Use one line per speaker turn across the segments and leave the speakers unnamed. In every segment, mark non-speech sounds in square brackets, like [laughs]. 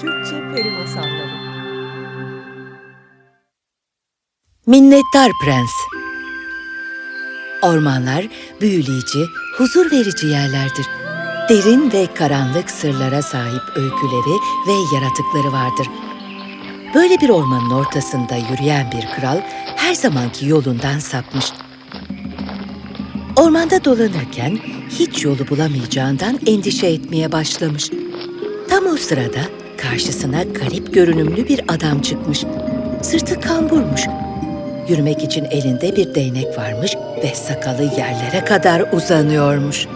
Türkçe Peri Masalları
Minnettar Prens Ormanlar büyüleyici, huzur verici yerlerdir. Derin ve karanlık sırlara sahip öyküleri ve yaratıkları vardır. Böyle bir ormanın ortasında yürüyen bir kral her zamanki yolundan sapmış. Ormanda dolanırken hiç yolu bulamayacağından endişe etmeye başlamış. Tam o sırada karşısına garip görünümlü bir adam çıkmış. Sırtı kamburmuş. Yürümek için elinde bir değnek varmış ve sakalı yerlere kadar uzanıyormuş.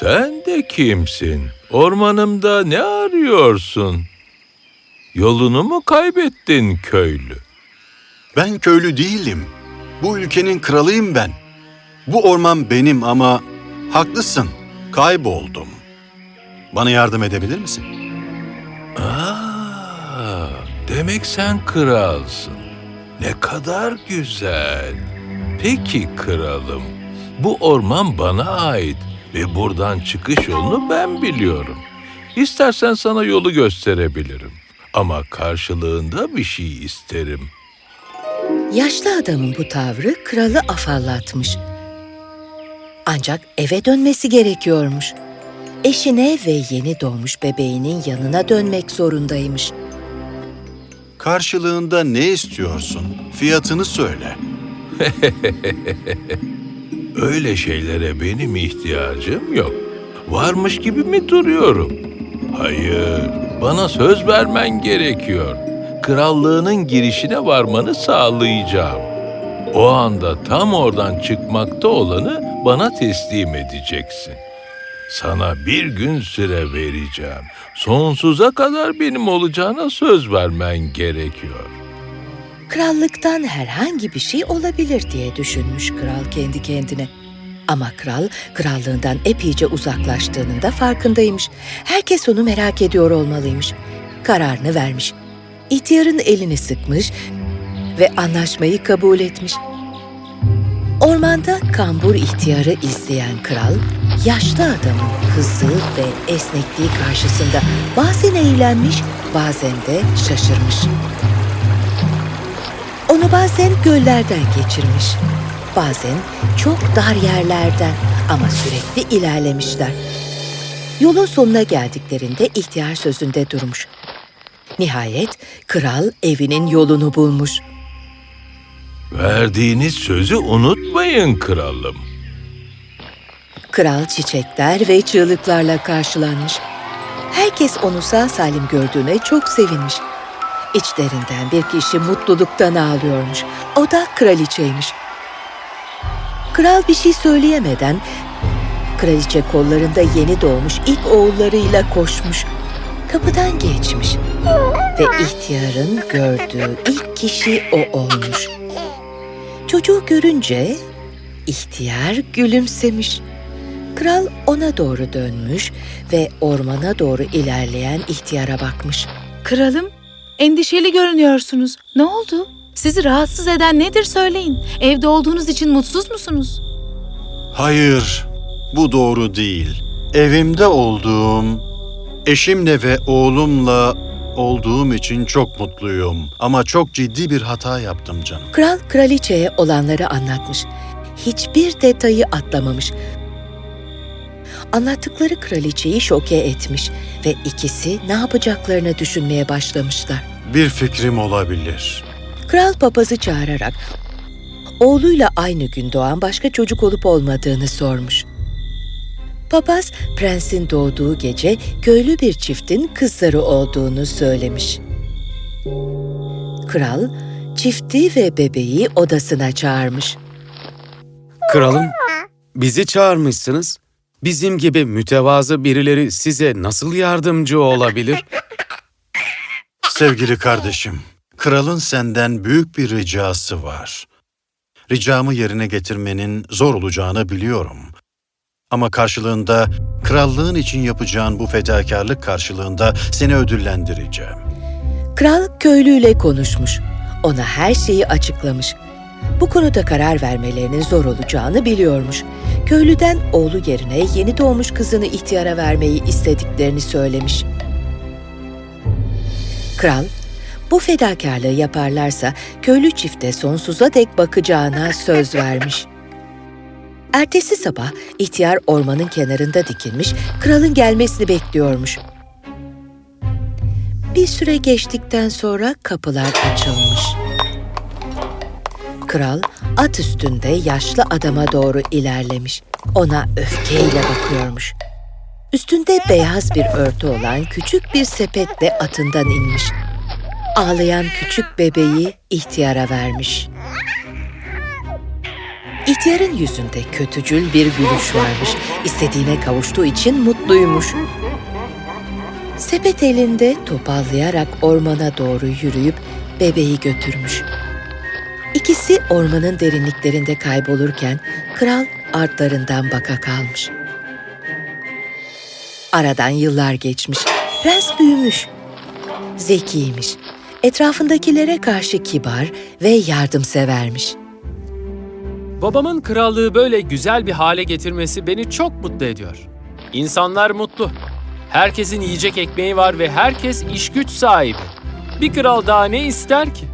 Sen de kimsin? Ormanımda ne arıyorsun? Yolunu mu kaybettin köylü?
Ben köylü değilim. Bu ülkenin kralıyım ben. Bu orman benim ama haklısın. Kayboldum. Bana yardım edebilir misin?
Aa, demek sen kralsın. Ne kadar güzel. Peki kralım, bu orman bana ait ve buradan çıkış yolunu ben biliyorum. İstersen sana yolu gösterebilirim. Ama karşılığında bir şey isterim.
Yaşlı adamın bu tavrı kralı afallatmış. Ancak eve dönmesi gerekiyormuş. Eşine ve yeni doğmuş bebeğinin yanına dönmek zorundaymış.
Karşılığında ne istiyorsun? Fiyatını söyle. [laughs]
Öyle şeylere benim ihtiyacım yok. Varmış gibi mi duruyorum? Hayır, bana söz vermen gerekiyor. Krallığının girişine varmanı sağlayacağım. O anda tam oradan çıkmakta olanı bana teslim edeceksin. Sana bir gün süre vereceğim. Sonsuza kadar benim olacağına söz vermen gerekiyor.
Krallıktan herhangi bir şey olabilir diye düşünmüş kral kendi kendine. Ama kral krallığından epeyce uzaklaştığının da farkındaymış. Herkes onu merak ediyor olmalıymış. Kararını vermiş. İhtiyarın elini sıkmış ve anlaşmayı kabul etmiş. Ormanda kambur ihtiyarı izleyen kral, yaşlı adamın hızı ve esnekliği karşısında bazen eğlenmiş, bazen de şaşırmış. Onu bazen göllerden geçirmiş, bazen çok dar yerlerden ama sürekli ilerlemişler. Yolun sonuna geldiklerinde ihtiyar sözünde durmuş. Nihayet kral evinin yolunu bulmuş.
Verdiğiniz sözü unutmayın kralım.
Kral çiçekler ve çığlıklarla karşılanmış. Herkes onu sağ salim gördüğüne çok sevinmiş. İçlerinden bir kişi mutluluktan ağlıyormuş. O da kraliçeymiş. Kral bir şey söyleyemeden kraliçe kollarında yeni doğmuş ilk oğullarıyla koşmuş. Kapıdan geçmiş ve ihtiyarın gördüğü ilk kişi o olmuş. Çocuğu görünce ihtiyar gülümsemiş. Kral ona doğru dönmüş ve ormana doğru ilerleyen ihtiyara bakmış.
Kralım, endişeli görünüyorsunuz. Ne oldu? Sizi rahatsız eden nedir söyleyin. Evde olduğunuz için mutsuz musunuz?
Hayır, bu doğru değil. Evimde olduğum, eşimle ve oğlumla olduğum için çok mutluyum. Ama çok ciddi bir hata yaptım canım.
Kral kraliçeye olanları anlatmış. Hiçbir detayı atlamamış. Anlattıkları kraliçeyi şoke etmiş ve ikisi ne yapacaklarını düşünmeye başlamışlar.
Bir fikrim olabilir.
Kral papazı çağırarak oğluyla aynı gün doğan başka çocuk olup olmadığını sormuş. Papaz prensin doğduğu gece köylü bir çiftin kızları olduğunu söylemiş. Kral çifti ve bebeği odasına çağırmış.
Kralım, bizi çağırmışsınız. Bizim gibi mütevazı birileri size nasıl yardımcı olabilir?
Sevgili kardeşim, kralın senden büyük bir ricası var. Ricamı yerine getirmenin zor olacağını biliyorum. Ama karşılığında, krallığın için yapacağın bu fedakarlık karşılığında seni ödüllendireceğim.
Kral köylüyle konuşmuş. Ona her şeyi açıklamış. Bu konuda karar vermelerinin zor olacağını biliyormuş. Köylüden oğlu yerine yeni doğmuş kızını ihtiyara vermeyi istediklerini söylemiş. Kral, bu fedakarlığı yaparlarsa köylü çifte sonsuza dek bakacağına söz vermiş. Ertesi sabah ihtiyar ormanın kenarında dikilmiş, kralın gelmesini bekliyormuş. Bir süre geçtikten sonra kapılar açılmış. Kral at üstünde yaşlı adama doğru ilerlemiş. Ona öfkeyle bakıyormuş. Üstünde beyaz bir örtü olan küçük bir sepetle atından inmiş. Ağlayan küçük bebeği ihtiyara vermiş. İhtiyarın yüzünde kötücül bir gülüş varmış. İstediğine kavuştuğu için mutluymuş. Sepet elinde topallayarak ormana doğru yürüyüp bebeği götürmüş. İkisi ormanın derinliklerinde kaybolurken kral artlarından baka kalmış. Aradan yıllar geçmiş. Prens büyümüş. Zekiymiş. Etrafındakilere karşı kibar ve yardımsevermiş.
Babamın krallığı böyle güzel bir hale getirmesi beni çok mutlu ediyor. İnsanlar mutlu. Herkesin yiyecek ekmeği var ve herkes iş güç sahibi. Bir kral daha ne ister ki?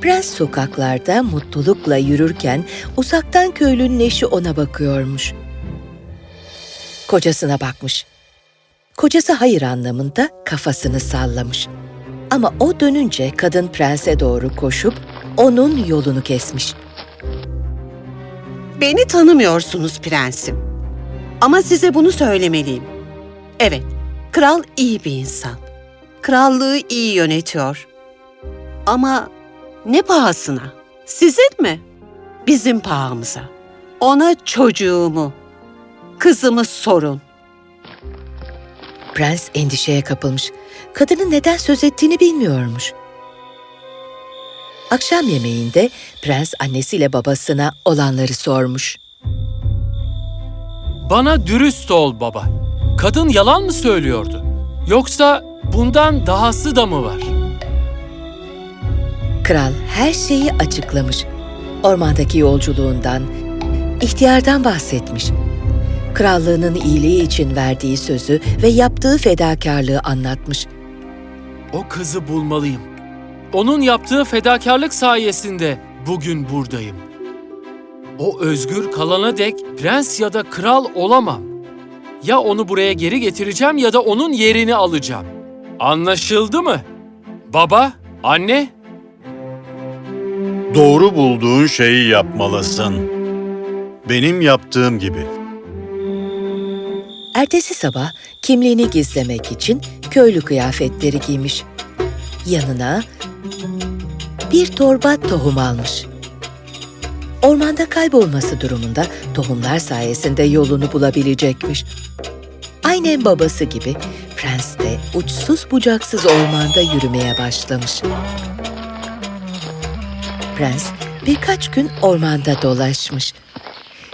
Prens sokaklarda mutlulukla yürürken uzaktan köylünün eşi ona bakıyormuş. Kocasına bakmış. Kocası hayır anlamında kafasını sallamış. Ama o dönünce kadın prense doğru koşup onun yolunu kesmiş.
Beni tanımıyorsunuz prensim. Ama size bunu söylemeliyim. Evet, kral iyi bir insan. Krallığı iyi yönetiyor. Ama ne pahasına? Sizin mi? Bizim pahamıza. Ona çocuğumu, kızımı sorun.
Prens endişeye kapılmış. Kadının neden söz ettiğini bilmiyormuş. Akşam yemeğinde prens annesiyle babasına olanları sormuş.
Bana dürüst ol baba. Kadın yalan mı söylüyordu? Yoksa bundan dahası da mı var?
Kral her şeyi açıklamış. Ormandaki yolculuğundan, ihtiyardan bahsetmiş. Krallığının iyiliği için verdiği sözü ve yaptığı fedakarlığı anlatmış.
O kızı bulmalıyım. Onun yaptığı fedakarlık sayesinde bugün buradayım. O özgür kalana dek prens ya da kral olamam. Ya onu buraya geri getireceğim ya da onun yerini alacağım. Anlaşıldı mı? Baba, anne,
Doğru bulduğun şeyi yapmalısın. Benim yaptığım gibi.
Ertesi sabah kimliğini gizlemek için köylü kıyafetleri giymiş. Yanına bir torba tohum almış. Ormanda kaybolması durumunda tohumlar sayesinde yolunu bulabilecekmiş. Aynen babası gibi prens de uçsuz bucaksız ormanda yürümeye başlamış. Prens birkaç gün ormanda dolaşmış.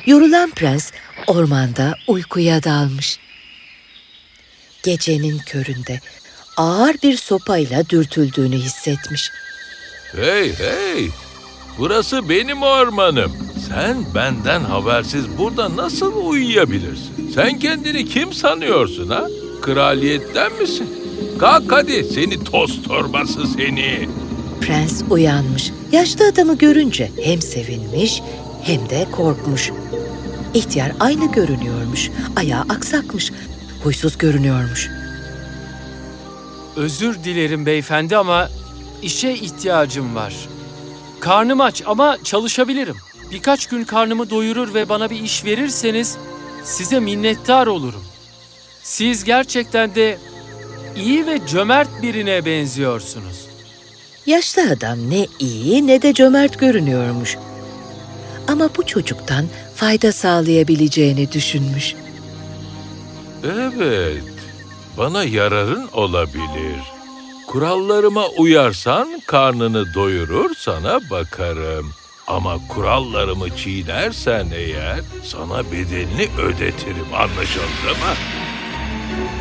Yorulan prens ormanda uykuya dalmış. Gecenin köründe ağır bir sopayla dürtüldüğünü hissetmiş.
Hey hey! Burası benim ormanım. Sen benden habersiz burada nasıl uyuyabilirsin? Sen kendini kim sanıyorsun ha? Kraliyetten misin? Kalk hadi seni toz torbası seni.
Prens uyanmış. Yaşlı adamı görünce hem sevinmiş hem de korkmuş. İhtiyar aynı görünüyormuş. Ayağı aksakmış. Huysuz görünüyormuş.
özür dilerim beyefendi ama işe ihtiyacım var. Karnım aç ama çalışabilirim. Birkaç gün karnımı doyurur ve bana bir iş verirseniz size minnettar olurum. Siz gerçekten de iyi ve cömert birine benziyorsunuz.
Yaşlı adam ne iyi ne de cömert görünüyormuş. Ama bu çocuktan fayda sağlayabileceğini düşünmüş.
Evet, bana yararın olabilir. Kurallarıma uyarsan karnını doyurur sana bakarım. Ama kurallarımı çiğnersen eğer sana bedelini ödetirim anlaşıldı mı?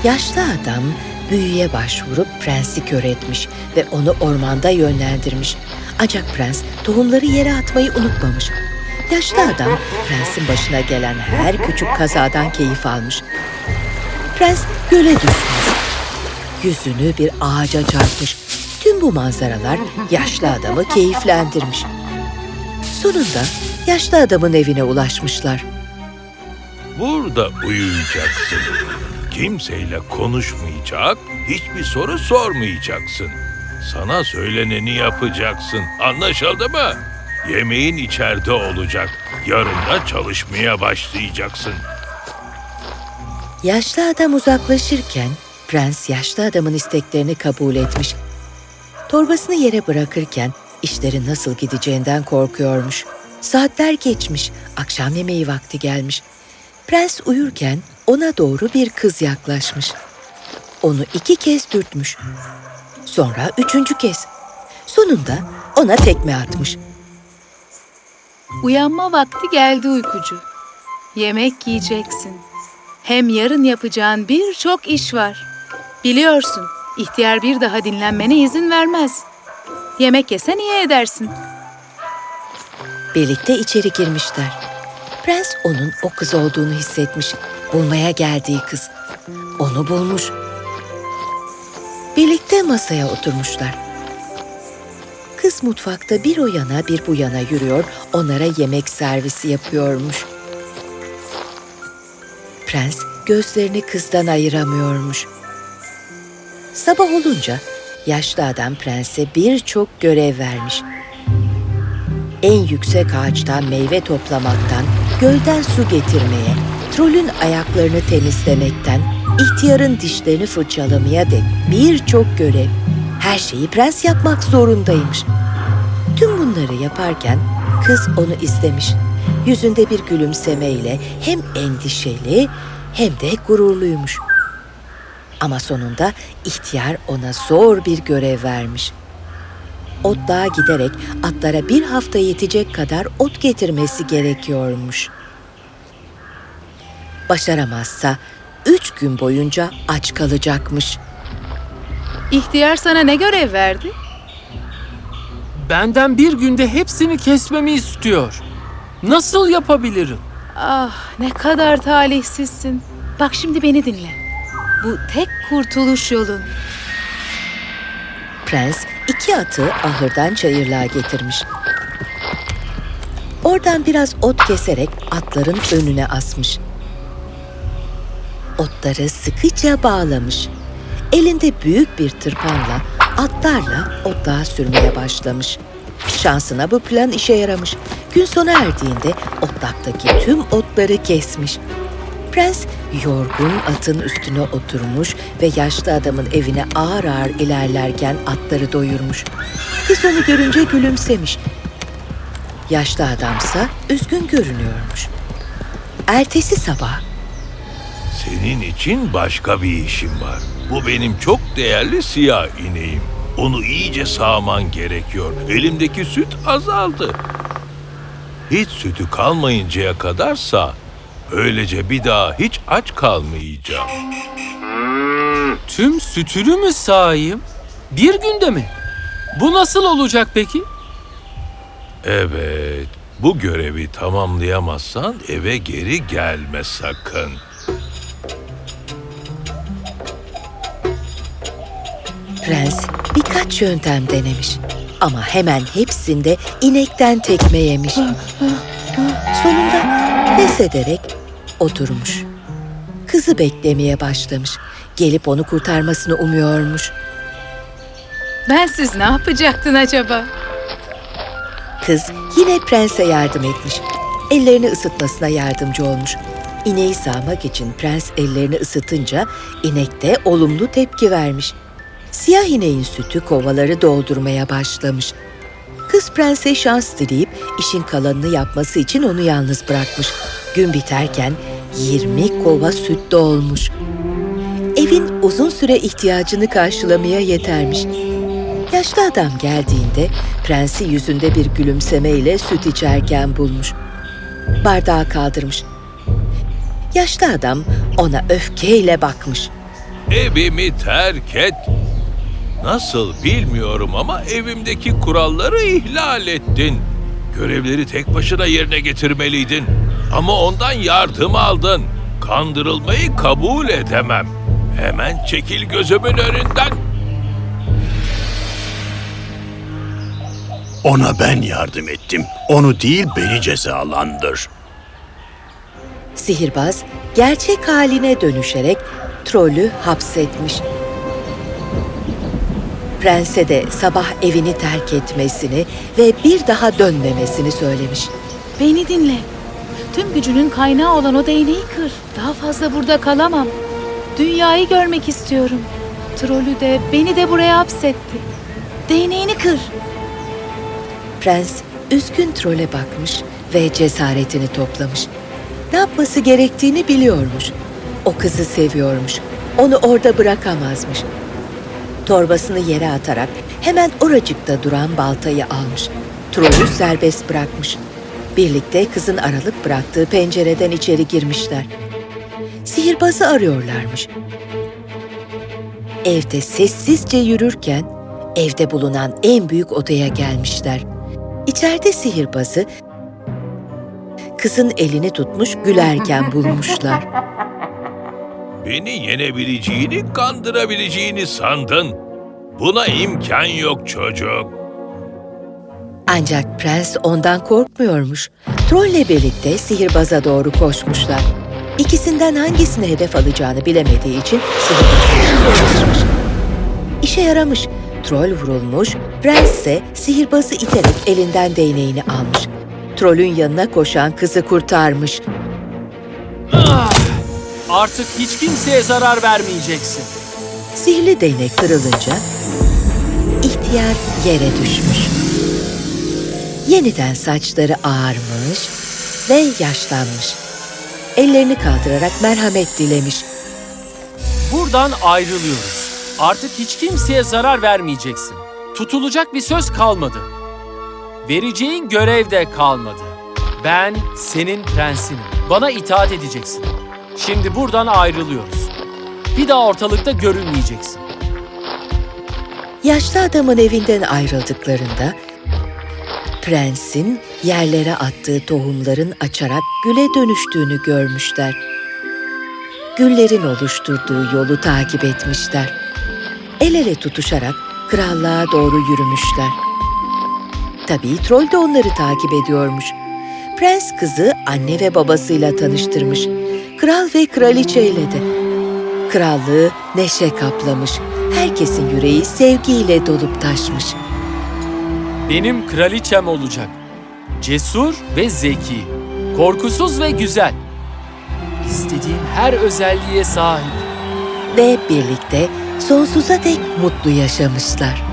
Yaşlı adam büyüye başvurup prensi kör etmiş ve onu ormanda yönlendirmiş. Ancak prens tohumları yere atmayı unutmamış. Yaşlı adam prensin başına gelen her küçük kazadan keyif almış. Prens göle düşmüş. Yüzünü bir ağaca çarpmış. Tüm bu manzaralar yaşlı adamı keyiflendirmiş. Sonunda yaşlı adamın evine ulaşmışlar.
Burada uyuyacaksın. Kimseyle konuşmayacak, hiçbir soru sormayacaksın. Sana söyleneni yapacaksın. Anlaşıldı mı? Yemeğin içeride olacak. Yarın da çalışmaya başlayacaksın.
Yaşlı adam uzaklaşırken prens yaşlı adamın isteklerini kabul etmiş. Torbasını yere bırakırken işlerin nasıl gideceğinden korkuyormuş. Saatler geçmiş, akşam yemeği vakti gelmiş. Prens uyurken ona doğru bir kız yaklaşmış. Onu iki kez dürtmüş. Sonra üçüncü kez. Sonunda ona tekme atmış.
Uyanma vakti geldi uykucu. Yemek yiyeceksin. Hem yarın yapacağın birçok iş var. Biliyorsun, ihtiyar bir daha dinlenmene izin vermez. Yemek yesen iyi edersin.
Birlikte içeri girmişler. Prens onun o kız olduğunu hissetmiş. Bulmaya geldiği kız. Onu bulmuş. Birlikte masaya oturmuşlar. Kız mutfakta bir o yana bir bu yana yürüyor, onlara yemek servisi yapıyormuş. Prens gözlerini kızdan ayıramıyormuş. Sabah olunca yaşlı adam prense birçok görev vermiş en yüksek ağaçtan meyve toplamaktan, gölden su getirmeye, trolün ayaklarını temizlemekten, ihtiyarın dişlerini fırçalamaya dek birçok görev. Her şeyi prens yapmak zorundaymış. Tüm bunları yaparken kız onu izlemiş. Yüzünde bir gülümsemeyle hem endişeli hem de gururluymuş. Ama sonunda ihtiyar ona zor bir görev vermiş otluğa giderek atlara bir hafta yetecek kadar ot getirmesi gerekiyormuş. Başaramazsa üç gün boyunca aç kalacakmış.
İhtiyar sana ne görev verdi?
Benden bir günde hepsini kesmemi istiyor. Nasıl yapabilirim?
Ah, ne kadar talihsizsin. Bak şimdi beni dinle. Bu tek kurtuluş yolun.
Prens iki atı ahırdan çayırlığa getirmiş. Oradan biraz ot keserek atların önüne asmış. Otları sıkıca bağlamış. Elinde büyük bir tırpanla atlarla otluğa sürmeye başlamış. Şansına bu plan işe yaramış. Gün sona erdiğinde otlaktaki tüm otları kesmiş. Prens yorgun atın üstüne oturmuş ve yaşlı adamın evine ağır ağır ilerlerken atları doyurmuş. Kız onu görünce gülümsemiş. Yaşlı adamsa üzgün görünüyormuş. Ertesi sabah
Senin için başka bir işim var. Bu benim çok değerli siyah ineğim. Onu iyice sağman gerekiyor. Elimdeki süt azaldı. Hiç sütü kalmayıncaya kadar sağ. Böylece bir daha hiç aç kalmayacağım.
Tüm sütünü mü sağayım? Bir günde mi? Bu nasıl olacak peki?
Evet, bu görevi tamamlayamazsan eve geri gelme sakın.
prens birkaç yöntem denemiş. Ama hemen hepsinde inekten tekme yemiş. Sonunda pes ederek oturmuş. Kızı beklemeye başlamış. Gelip onu kurtarmasını umuyormuş.
Bensiz ne yapacaktın acaba?
Kız yine prense yardım etmiş. Ellerini ısıtmasına yardımcı olmuş. İneği sağmak için prens ellerini ısıtınca inek de olumlu tepki vermiş. Siyah ineğin sütü kovaları doldurmaya başlamış. Kız prense şans dileyip işin kalanını yapması için onu yalnız bırakmış. Gün biterken 20 kova süt dolmuş. Evin uzun süre ihtiyacını karşılamaya yetermiş. Yaşlı adam geldiğinde prensi yüzünde bir gülümsemeyle süt içerken bulmuş. Bardağı kaldırmış. Yaşlı adam ona öfkeyle bakmış.
Evimi terk et. Nasıl bilmiyorum ama evimdeki kuralları ihlal ettin. Görevleri tek başına yerine getirmeliydin. Ama ondan yardım aldın. Kandırılmayı kabul edemem. Hemen çekil gözümün önünden.
Ona ben yardım ettim. Onu değil beni cezalandır.
Sihirbaz gerçek haline dönüşerek trolü hapsetmiş. Prense de sabah evini terk etmesini ve bir daha dönmemesini söylemiş.
Beni dinle. Tüm gücünün kaynağı olan o değneği kır. Daha fazla burada kalamam. Dünyayı görmek istiyorum. Trolü de beni de buraya hapsetti. Değneğini kır.
Prens üzgün trole bakmış ve cesaretini toplamış. Ne yapması gerektiğini biliyormuş. O kızı seviyormuş. Onu orada bırakamazmış. Torbasını yere atarak hemen oracıkta duran baltayı almış. Trolü serbest bırakmış. Birlikte kızın aralık bıraktığı pencereden içeri girmişler. Sihirbazı arıyorlarmış. Evde sessizce yürürken evde bulunan en büyük odaya gelmişler. İçeride sihirbazı kızın elini tutmuş gülerken [laughs] bulmuşlar.
Beni yenebileceğini, kandırabileceğini sandın. Buna imkan yok çocuk.
Ancak prens ondan korkmuyormuş. Trolle birlikte sihirbaza doğru koşmuşlar. İkisinden hangisini hedef alacağını bilemediği için sihirbazı. İşe yaramış. Troll vurulmuş, prens ise sihirbazı iterek elinden değneğini almış. Trollün yanına koşan kızı kurtarmış.
Ah! Artık hiç kimseye zarar vermeyeceksin.
Sihirli değnek kırılınca ihtiyar yere düşmüş. Yeniden saçları ağarmış ve yaşlanmış. Ellerini kaldırarak merhamet dilemiş.
Buradan ayrılıyoruz. Artık hiç kimseye zarar vermeyeceksin. Tutulacak bir söz kalmadı. Vereceğin görev de kalmadı. Ben senin prensinim. Bana itaat edeceksin. Şimdi buradan ayrılıyoruz. Bir daha ortalıkta görünmeyeceksin.
Yaşlı adamın evinden ayrıldıklarında prensin yerlere attığı tohumların açarak güle dönüştüğünü görmüşler. Güllerin oluşturduğu yolu takip etmişler. El ele tutuşarak krallığa doğru yürümüşler. Tabii troll de onları takip ediyormuş. Prens kızı anne ve babasıyla tanıştırmış. Kral ve kraliçeyle de. Krallığı neşe kaplamış. Herkesin yüreği sevgiyle dolup taşmış.
Benim kraliçem olacak. Cesur ve zeki. Korkusuz ve güzel. İstediğim her özelliğe sahip.
Ve birlikte sonsuza dek mutlu yaşamışlar.